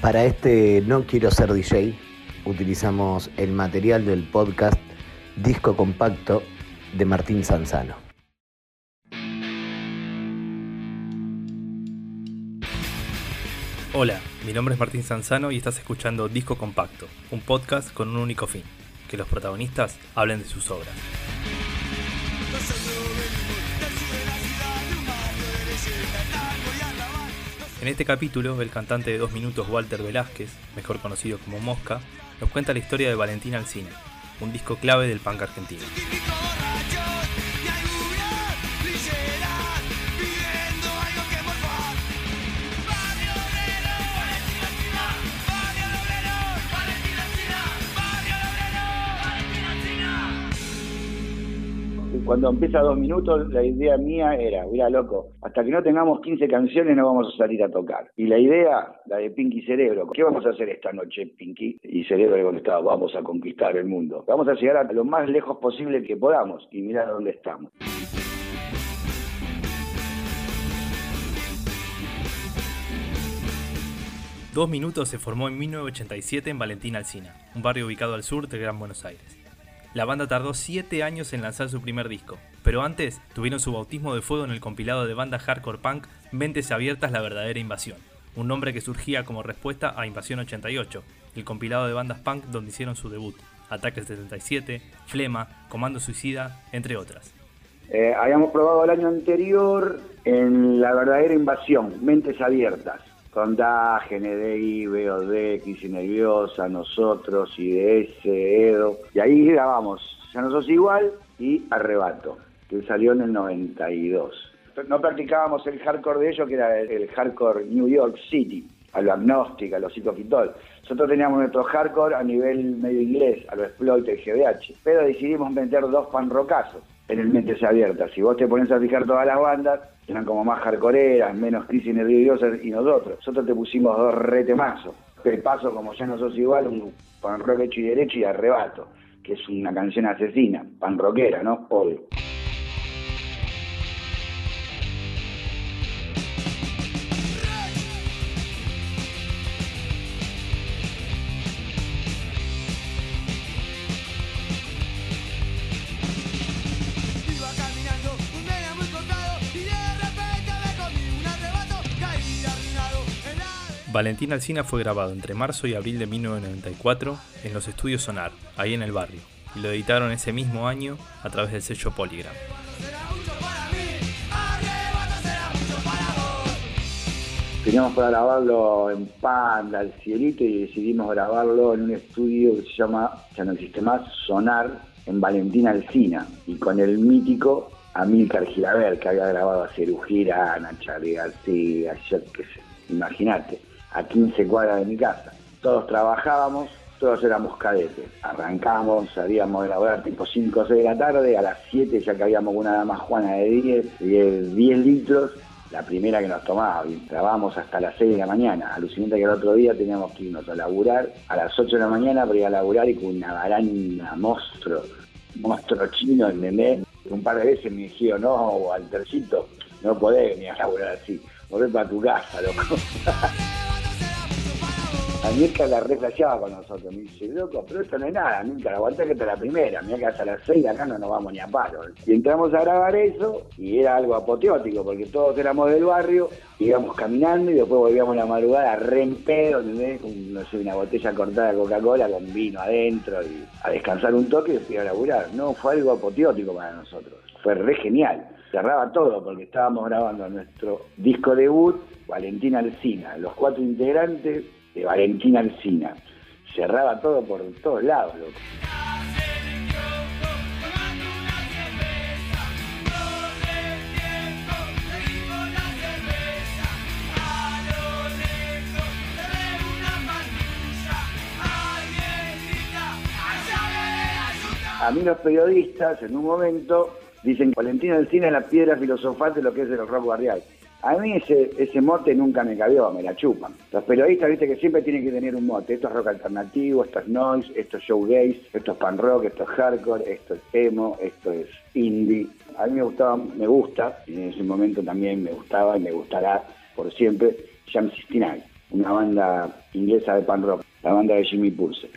Para este No Quiero Ser DJ, utilizamos el material del podcast Disco Compacto de Martín Sanzano. Hola, mi nombre es Martín Sanzano y estás escuchando Disco Compacto, un podcast con un único fin, que los protagonistas hablen de sus obras. En este capítulo, el cantante de dos minutos Walter Velázquez, mejor conocido como Mosca, nos cuenta la historia de Valentín Alcina, un disco clave del punk argentino. Cuando empieza dos minutos, la idea mía era, mira loco, hasta que no tengamos 15 canciones no vamos a salir a tocar. Y la idea, la de Pinky Cerebro, ¿qué vamos a hacer esta noche, Pinky? Y Cerebro le contestaba, vamos a conquistar el mundo. Vamos a llegar a lo más lejos posible que podamos y mirar dónde estamos. Dos Minutos se formó en 1987 en Valentín Alcina, un barrio ubicado al sur de Gran Buenos Aires. La banda tardó 7 años en lanzar su primer disco, pero antes tuvieron su bautismo de fuego en el compilado de banda hardcore punk Mentes Abiertas La Verdadera Invasión, un nombre que surgía como respuesta a Invasión 88, el compilado de bandas punk donde hicieron su debut, Ataque 77, Flema, Comando Suicida, entre otras. Eh, habíamos probado el año anterior en La Verdadera Invasión, Mentes Abiertas con Daje, NDI, BOD, Crisis Nerviosa, nosotros, IDS, Edo. Y ahí grabamos Ya no sos igual y Arrebato, que salió en el 92. No practicábamos el hardcore de ellos, que era el, hardcore New York City, a lo agnóstica, a lo psicofitol. Nosotros teníamos nuestro hardcore a nivel medio inglés, a lo exploit, el GBH. Pero decidimos meter dos panrocazos en el Mentes Abiertas. Si vos te pones a fijar todas las bandas, eran como más hardcoreeras, menos crisis nerviosas y nosotros. Nosotros te pusimos dos retemazos. El paso, como ya no sos igual, un pan rock hecho y derecho y arrebato, que es una canción asesina, pan rockera, ¿no? Obvio. Valentín Alcina fue grabado entre marzo y abril de 1994 en los estudios Sonar, ahí en el barrio, y lo editaron ese mismo año a través del sello Polygram. Teníamos para grabarlo en Panda, al cielito, y decidimos grabarlo en un estudio que se llama, ya no existe más, Sonar, en Valentín Alcina, y con el mítico Amílcar Gilaber, que había grabado a Cerujira, a Charlie García, yo qué sé, imagínate a 15 cuadras de mi casa. Todos trabajábamos, todos éramos cadetes. Arrancamos, salíamos de laborar tipo 5 o 6 de la tarde, a las 7 ya que habíamos una dama juana de 10, 10, 10 litros, la primera que nos tomaba, y trabábamos hasta las 6 de la mañana. Alucinante que el otro día teníamos que irnos a laburar a las 8 de la mañana para ir a laburar y con una barana monstruo, monstruo chino, ¿entendés? Un par de veces me dijeron, no, Waltercito, no podés venir a laburar así, volver para tu casa, loco. Mirka la reflejaba con nosotros. Me dice, loco, pero esto no es nada, nunca, aguanté que está la primera. Mira que hasta las seis de acá no nos vamos ni a paro. Y entramos a grabar eso y era algo apoteótico porque todos éramos del barrio, íbamos caminando y después volvíamos la madrugada re en pedo, no sé, una botella cortada de Coca-Cola con vino adentro y a descansar un toque y después a laburar. No, fue algo apoteótico para nosotros. Fue re genial. Cerraba todo porque estábamos grabando nuestro disco debut, Valentina Alcina, los cuatro integrantes de Valentina Alcina. Cerraba todo por todos lados, loco. A mí los periodistas en un momento dicen Valentina Alcina es la piedra filosofal de lo que es el rock barrial. A mí ese, mote nunca me cabió, me la chupan. Los periodistas, viste que siempre tienen que tener un mote. Esto es rock alternativo, esto es noise, esto es showgaze, esto es pan rock, esto es hardcore, esto es emo, esto es indie. A mí me gustaba, me gusta, y en ese momento también me gustaba y me gustará por siempre, Jam 69. una banda inglesa de punk rock, la banda de Jimmy Pulse.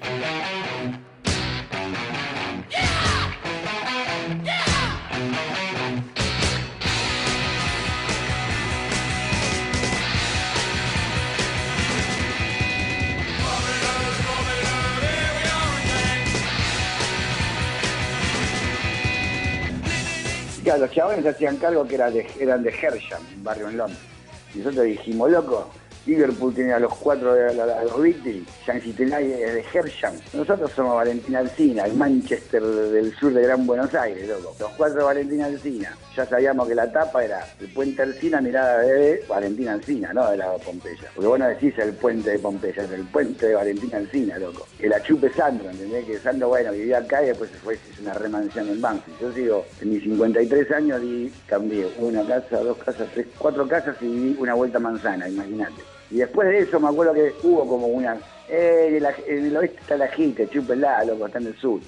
Los chavales se hacían cargo que eran de, eran de Hersham, un barrio en Londres. Y nosotros dijimos, loco, Liverpool tiene a los cuatro de los Beatles, Jean Citenay es de Hersham. Nosotros somos Valentina Alcina, el Manchester del sur de Gran Buenos Aires, loco. Los cuatro de Valentina Alcina. Ya sabíamos que la tapa era el puente Alcina mirada de Valentina Alcina, no de la Pompeya. Porque vos no decís el puente de Pompeya, es el puente de Valentina Alcina, loco. Que la chupe Sandro, ¿entendés? Que Sandro, bueno, vivía acá y después se fue, hizo una remansión en Banfield. Yo sigo, en mis 53 años y cambié una casa, dos casas, tres, cuatro casas y viví una vuelta manzana, imagínate. Y después de eso me acuerdo que hubo como una, eh, en, el oeste está la gente, chúpenla, loco, está en el sur.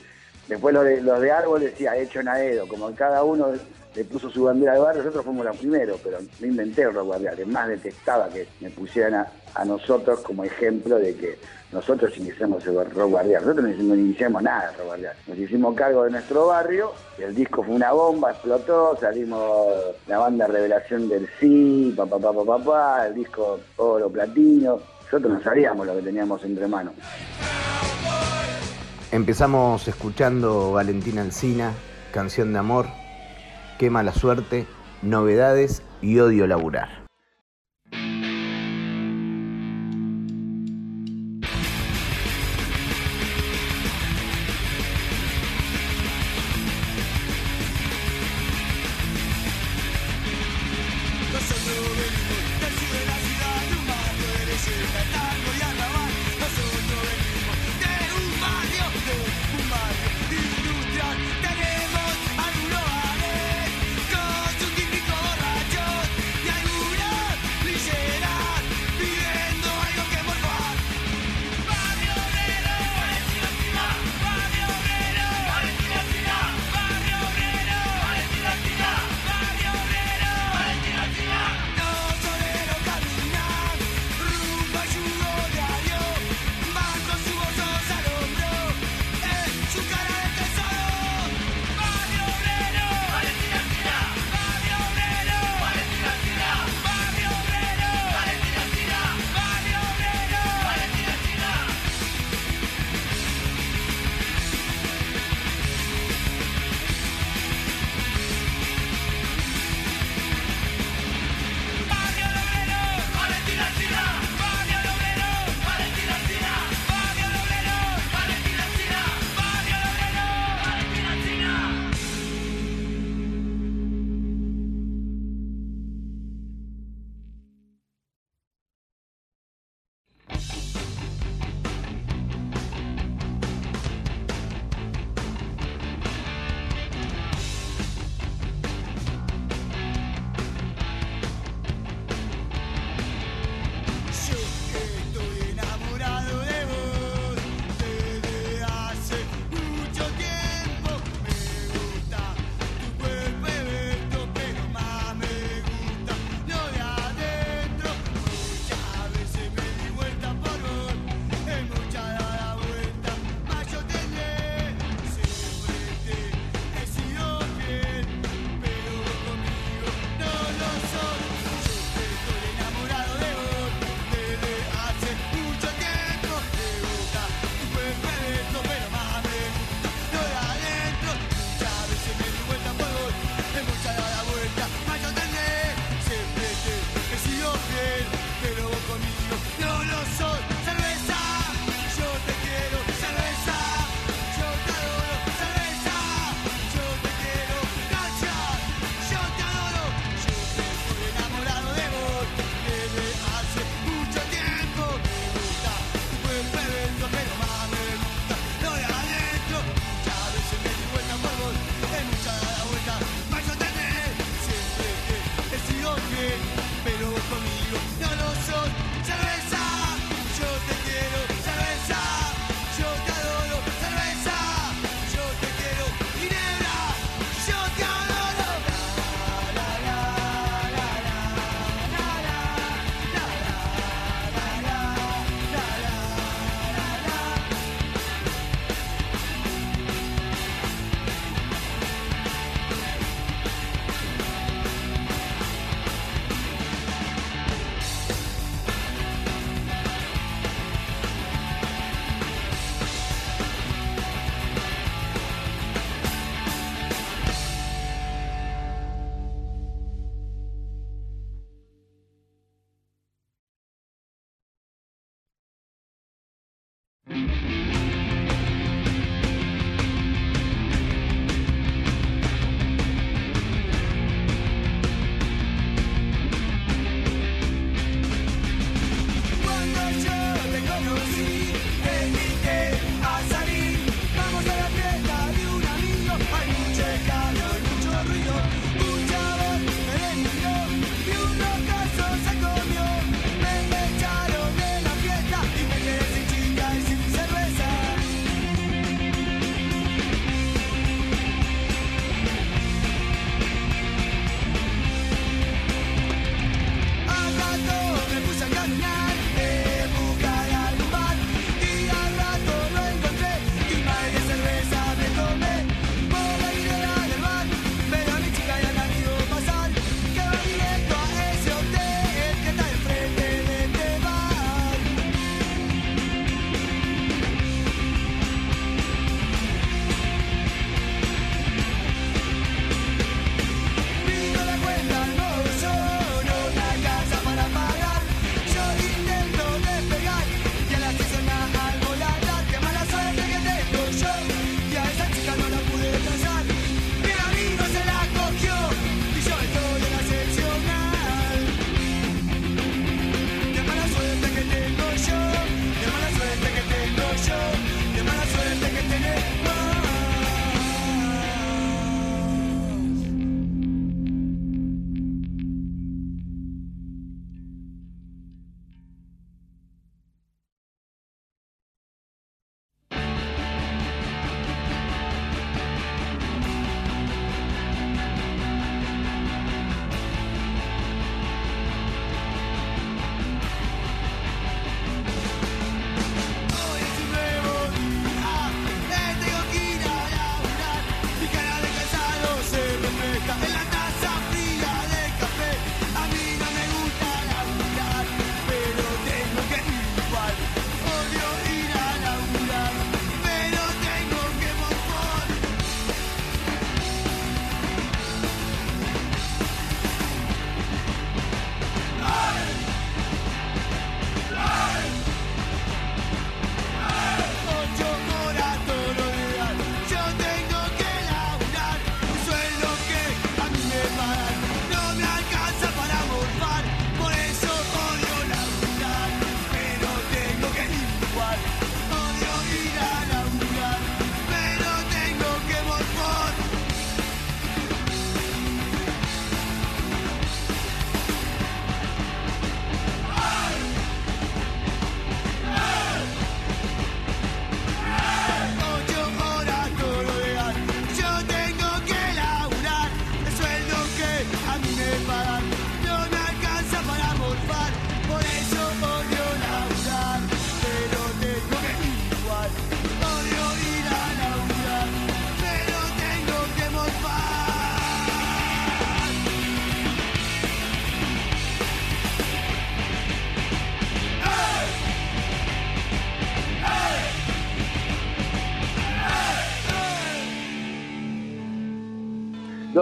Después los de, los de árbol decía, hecho Naedo, como cada uno le puso su bandera de barrio, nosotros fuimos los primeros, pero no inventé el rock barrial, más detestaba que me pusieran a, nosotros como ejemplo de que nosotros iniciamos el rock barrial. Nosotros no iniciamos nada de rock barrial. Nos hicimos cargo de nuestro barrio, el disco fue una bomba, explotó, salimos la banda Revelación del Sí, papá, papá, papá, el disco Oro Platino. Nosotros no sabíamos lo que teníamos entre manos. Empezamos escuchando Valentina Alcina, Canción de Amor, Qué mala suerte, novedades y odio laburar.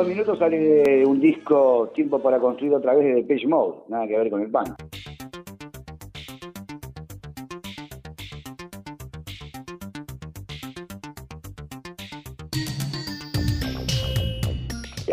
Dos minutos sale un disco Tiempo para construir otra vez de Depeche Mode, nada que ver con el pan.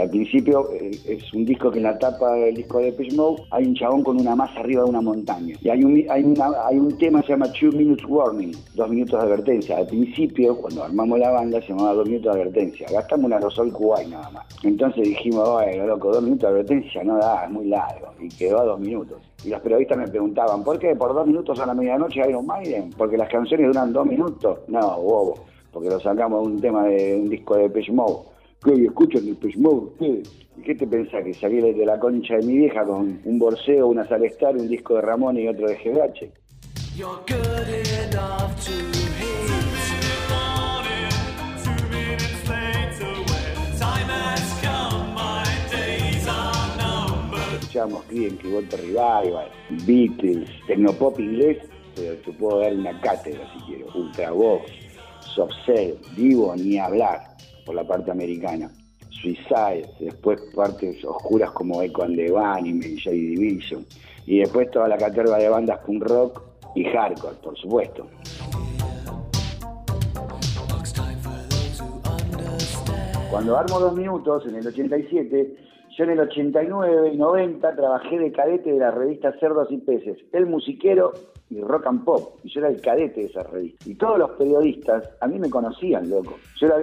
Al principio eh, es un disco que en la tapa del disco de Depeche Mode hay un chabón con una masa arriba de una montaña. Y hay un, hay, hay un tema que se llama Two Minutes Warning, dos minutos de advertencia. Al principio, cuando armamos la banda, se llamaba dos minutos de advertencia. Gastamos una Rosol Kuwait nada más. Entonces dijimos, bueno, loco, dos minutos de advertencia no da, es muy largo. Y quedó a dos minutos. Y los periodistas me preguntaban, ¿por qué por dos minutos a la medianoche Iron Maiden? Porque las canciones duran dos minutos. No, bobo, porque lo sacamos de un tema de un disco de Depeche Mode que escuchan el Mode ustedes. ¿Y qué te pensás? Que salí de la concha de mi vieja con un borseo, una Salestar, un disco de Ramón y otro de GBH. Escuchamos Client Volta Revival, Beatles, Tecnopop inglés, pero te puedo dar una cátedra si quiero, Ultravox, Soft Cell, Vivo, ni hablar la parte americana. Suicide, después partes oscuras como Echo and the Bunnymen, J Division, y después toda la caterva de bandas punk rock y hardcore, por supuesto. Cuando armo dos minutos, en el 87, yo en el 89 y 90 trabajé de cadete de la revista Cerdos y Peces, El Musiquero y Rock and Pop. Y yo era el cadete de esa revista. Y todos los periodistas a mí me conocían, loco. Yo era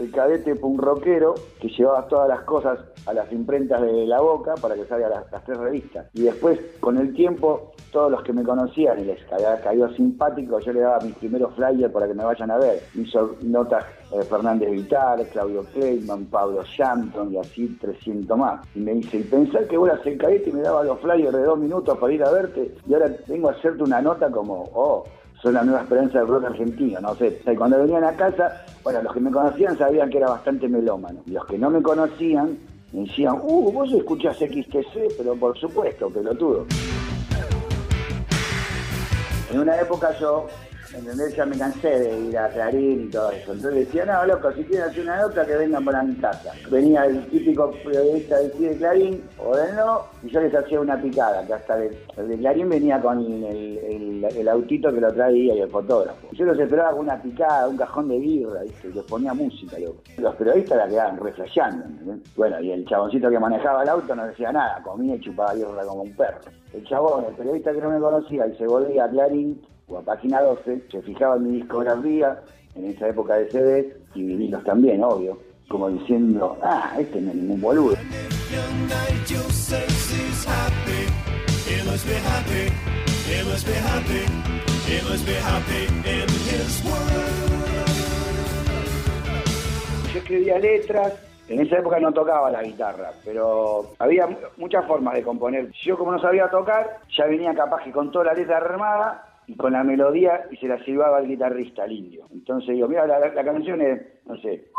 el cadete punk rockero que llevaba todas las cosas a las imprentas de la boca para que salgan las, las, tres revistas. Y después, con el tiempo, todos los que me conocían y les caía, simpático, yo le daba mis primeros flyers para que me vayan a ver. Hizo notas Fernández Vital, Claudio Kleiman, Pablo Shanton y así 300 más. Y me dice, y pensar que vos eras el cadete y me daba los flyers de dos minutos para ir a verte y ahora vengo a hacerte una nota como, oh, soy la nueva esperanza del rock argentino, no sé. Y cuando venían a casa, bueno, los que me conocían sabían que era bastante melómano. Los que no me conocían me decían, uh, vos escuchás XTC, pero por supuesto, pelotudo. En una época yo ¿entendés? Ya me cansé de ir a Clarín y todo eso. Entonces decía, no, loco, si quieren hacer una nota, que vengan para mi casa. Venía el típico periodista de Clarín o del no, y yo les hacía una picada, que hasta el, de Clarín venía con el, autito que lo traía y el fotógrafo. Yo los esperaba con una picada, un cajón de birra. Y les ponía música, loco. Los periodistas la quedaban reflejando, Bueno, y el chaboncito que manejaba el auto no decía nada, comía y chupaba birra como un perro. El chabón, el periodista que no me conocía y se volvía a Clarín, o a página 12, se fijaba en mi discografía, en esa época de CD, y vinilos también, obvio, como diciendo, ah, este no es ningún boludo. Yo escribía letras, en esa época no tocaba la guitarra, pero había muchas formas de componer. Yo como no sabía tocar, ya venía capaz que con toda la letra armada y con la melodía y se la silbaba al guitarrista, al indio. Entonces digo, mira, la, canción es, no sé,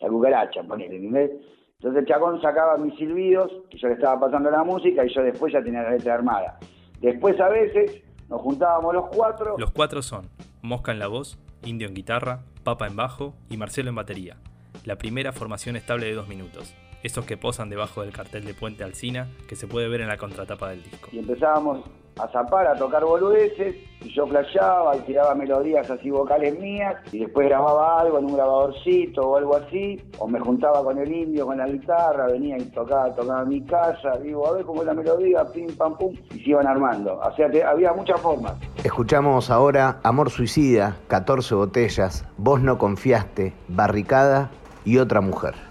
la cucaracha, ponele, ¿entendés? Entonces el chacón sacaba mis silbidos, que yo le estaba pasando la música y yo después ya tenía la letra armada. Después a veces nos juntábamos los cuatro. Los cuatro son Mosca en la voz, Indio en guitarra, Papa en bajo y Marcelo en batería. La primera formación estable de dos minutos. Estos que posan debajo del cartel de Puente Alcina que se puede ver en la contratapa del disco. Y empezábamos a zapar, a tocar boludeces, y yo flasheaba y tiraba melodías así vocales mías, y después grababa algo en un grabadorcito o algo así, o me juntaba con el indio con la guitarra, venía y tocaba, tocaba mi casa, digo, a ver cómo es la melodía, pim, pam, pum, y se iban armando. O sea, había muchas formas. Escuchamos ahora Amor Suicida, 14 botellas, Vos no confiaste, Barricada y otra mujer.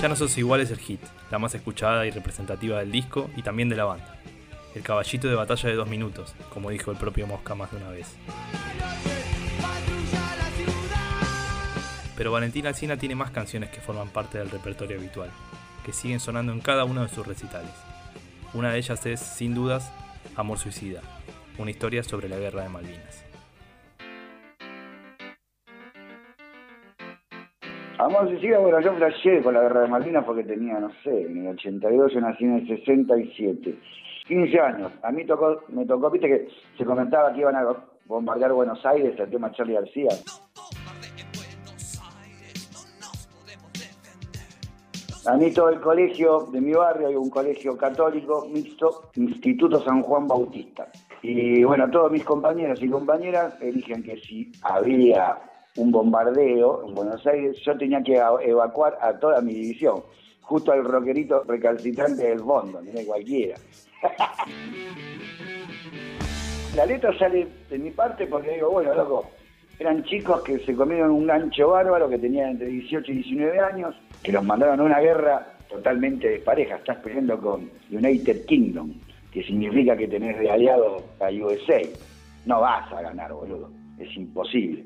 Ya no sos igual es el hit, la más escuchada y representativa del disco y también de la banda. El caballito de batalla de dos minutos, como dijo el propio Mosca más de una vez. Pero Valentina Alcina tiene más canciones que forman parte del repertorio habitual, que siguen sonando en cada uno de sus recitales. Una de ellas es, sin dudas, Amor Suicida, una historia sobre la guerra de Malvinas. Amor Suicida, bueno, yo flasheé con la guerra de Malvinas porque tenía, no sé, en el 82, yo nací en el 67. 15 años. A mí tocó, me tocó, viste que se comentaba que iban a bombardear Buenos Aires, el tema Charlie García. A mí todo el colegio de mi barrio, hay un colegio católico mixto, Instituto San Juan Bautista. Y bueno, todos mis compañeros y compañeras eligen que si había un bombardeo en Buenos Aires, yo tenía que evacuar a toda mi división, justo al rockerito recalcitrante del fondo, no cualquiera. La letra sale de mi parte porque digo, bueno, loco, eran chicos que se comieron un gancho bárbaro, que tenían entre 18 y 19 años, que los mandaron a una guerra totalmente despareja. Estás peleando con United Kingdom, que significa que tenés de aliado a USA. No vas a ganar, boludo. Es imposible.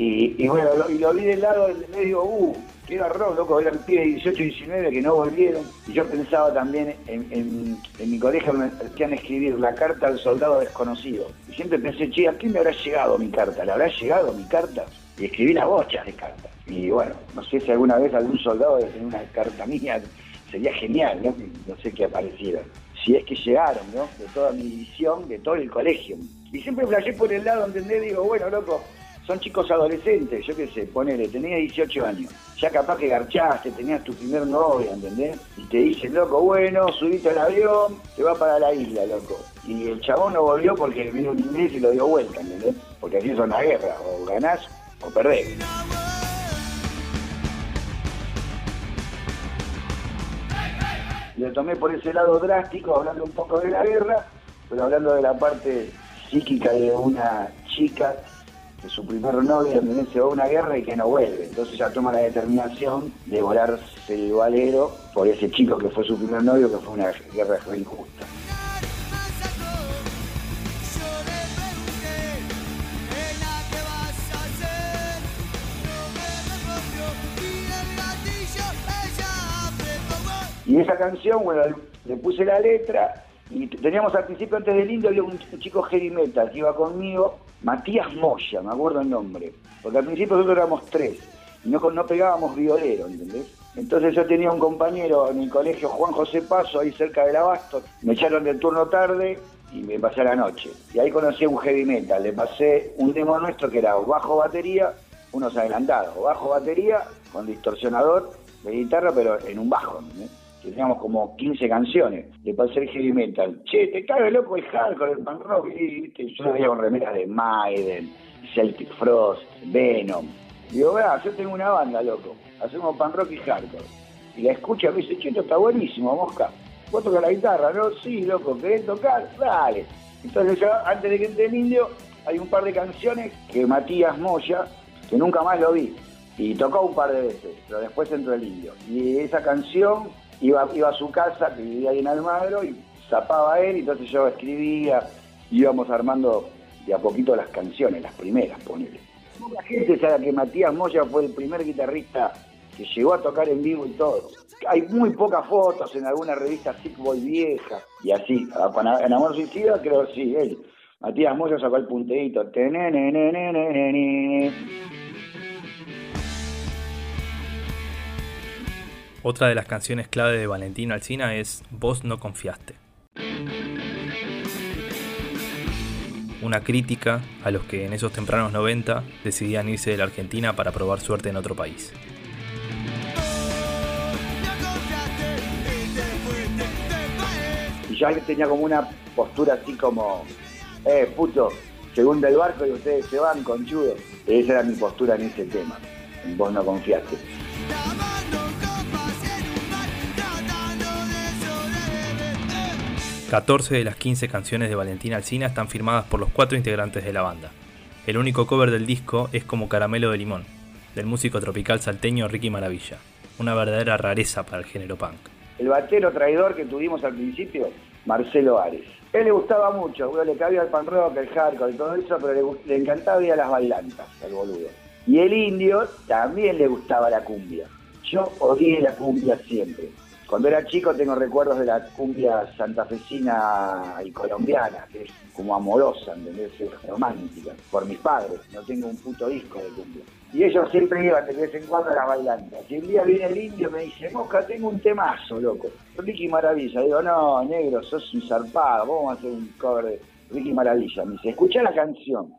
Y, bueno, lo, y lo vi del lado del medio, uh, era rock, loco, eran pibes de 18 y 19 que no volvieron. Y yo pensaba también en, mi colegio me hacían escribir la carta al soldado desconocido. Y siempre pensé, che, ¿a quién me habrá llegado mi carta? ¿Le habrá llegado mi carta? Y escribí las bochas de cartas. Y bueno, no sé si alguna vez algún soldado debe tener una carta mía, sería genial, ¿no? No sé qué apareciera. Si es que llegaron, ¿no? De toda mi visión, de todo el colegio. Y siempre flashé por el lado, ¿entendés? Digo, bueno, loco, son chicos adolescentes, yo qué sé, ponele, tenía 18 años, ya capaz que garchaste, tenías tu primer novia, ¿entendés? Y te dicen, loco, bueno, subiste al avión, te va para la isla, loco. Y el chabón no volvió porque vino un inglés y lo dio vuelta, ¿entendés? Porque así es una guerra, o ganás o perdés. Lo tomé por ese lado drástico, hablando un poco de la guerra, pero hablando de la parte psíquica de una chica que su primer novio también se va a una guerra y que no vuelve. Entonces ya toma la determinación de volarse el valero por ese chico que fue su primer novio, que fue una guerra injusta. Y esa canción, bueno, le puse la letra y teníamos al principio, antes del Indio, había un, chico heavy metal que iba conmigo, Matías Moya, me acuerdo el nombre. Porque al principio nosotros éramos tres y no, no pegábamos violero, ¿entendés? Entonces yo tenía un compañero en el colegio, Juan José Paso, ahí cerca del Abasto. Me echaron del turno tarde y me pasé a la noche. Y ahí conocí a un heavy metal. Le pasé un demo nuestro que era bajo batería, unos adelantados. Bajo batería con distorsionador de guitarra, pero en un bajo. ¿entendés? Teníamos como 15 canciones de pasé el heavy metal. Che, te cabe loco el hardcore, el punk rock. Yo veía con remeras de Maiden, Celtic Frost, Venom. Digo, vea, yo tengo una banda, loco. Hacemos punk rock y hardcore. Y la escucha me dice, che, esto está buenísimo, mosca. ¿Vos tocas la guitarra? No, sí, loco, ¿querés tocar? Dale. Entonces yo, antes de que entre el indio, hay un par de canciones que Matías Moya, que nunca más lo vi, y tocó un par de veces, pero después entró el indio. Y esa canción iba, iba a su casa, que vivía ahí en Almagro, y zapaba él, y entonces yo escribía, íbamos armando de a poquito las canciones, las primeras, ponele. La gente sabe que Matías Moya fue el primer guitarrista que llegó a tocar en vivo y todo. Hay muy pocas fotos en alguna revista Sick Boy vieja, y así, en Amor Suicida creo sí, él. Matías Moya sacó el punteíto. Otra de las canciones clave de Valentino Alcina es Vos no confiaste. Una crítica a los que en esos tempranos 90 decidían irse de la Argentina para probar suerte en otro país. Y yo tenía como una postura así como, eh, puto, según del barco y ustedes se van, conchudos. Esa era mi postura en ese tema. Vos no confiaste. 14 de las 15 canciones de Valentina Alcina están firmadas por los cuatro integrantes de la banda. El único cover del disco es como Caramelo de Limón, del músico tropical salteño Ricky Maravilla, una verdadera rareza para el género punk. El batero traidor que tuvimos al principio, Marcelo Ares. Él le gustaba mucho, le cabía el pan rock, el hardcore y todo eso, pero le, le encantaba ir a las bailantas, al boludo. Y el indio también le gustaba la cumbia. Yo odié la cumbia siempre. Cuando era chico tengo recuerdos de la cumbia santafesina y colombiana, que es como amorosa, ¿entendés? Romántica, por mis padres. No tengo un puto disco de cumbia. Y ellos siempre iban de vez en cuando a las bailantas. Y un día viene el indio y me dice, Mosca, tengo un temazo, loco. Ricky Maravilla. Digo, no, negro, sos un zarpado, vamos a hacer un cover de Ricky Maravilla. Me dice, escucha la canción.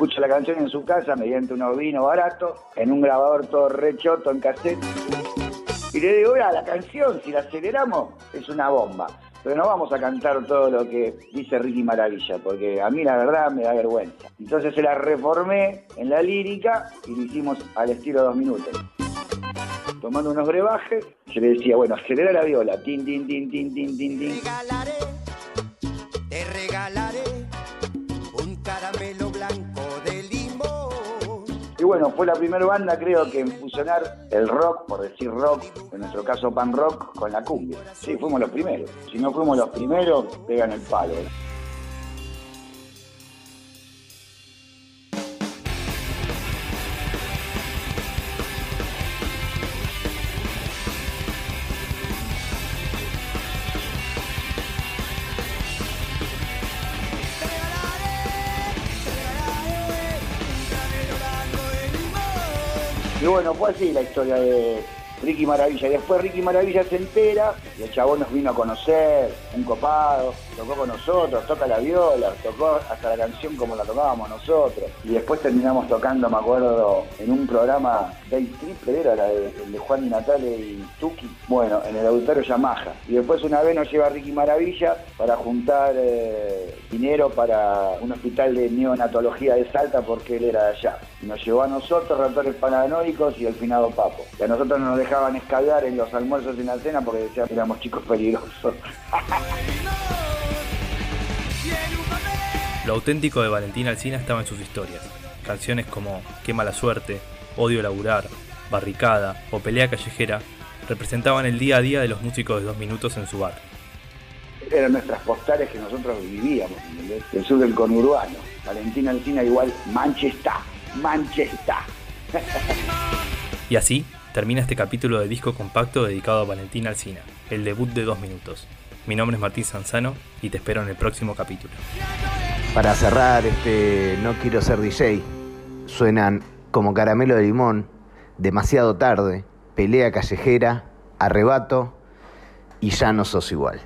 Escucha la canción en su casa mediante un vino barato, en un grabador todo rechoto en cassette. Y le digo, mira, la canción, si la aceleramos, es una bomba. Pero no vamos a cantar todo lo que dice Ricky Maravilla, porque a mí la verdad me da vergüenza. Entonces se la reformé en la lírica y lo hicimos al estilo dos minutos. Tomando unos brebajes, se le decía, bueno, acelera la viola, tin, tin, tin, tin, tin, tin, tin. Bueno, fue la primera banda, creo que en fusionar el rock, por decir rock, en nuestro caso pan rock, con la cumbia. Sí, fuimos los primeros. Si no fuimos los primeros, pegan el palo. Bueno, fue así la historia de Ricky Maravilla. Después Ricky Maravilla se entera y el chabón nos vino a conocer, un copado, tocó con nosotros, toca la viola, tocó hasta la canción como la tocábamos nosotros. Y después terminamos tocando, me acuerdo, en un programa Day Triple, era de, el de Juan y Natale y Tuki, bueno, en el auditorio Yamaha. Y después una vez nos lleva Ricky Maravilla para juntar eh, dinero para un hospital de neonatología de Salta porque él era de allá. Y nos llevó a nosotros, ratones paranoicos y el finado Papo. Y a nosotros no nos dejaban escalar en los almuerzos y en la cena porque decían que éramos chicos peligrosos. Lo auténtico de Valentín Alsina estaba en sus historias. Canciones como Qué mala suerte, Odio laburar, Barricada o Pelea callejera representaban el día a día de los músicos de dos minutos en su bar. Eran nuestras postales que nosotros vivíamos, ¿entendés? El sur del conurbano. Valentina Alcina igual Manchester, Manchester. Y así termina este capítulo de disco compacto dedicado a Valentín Alsina, el debut de dos minutos. Mi nombre es Martín Sanzano y te espero en el próximo capítulo. Para cerrar este No quiero ser DJ, suenan como caramelo de limón, demasiado tarde, pelea callejera, arrebato y ya no sos igual.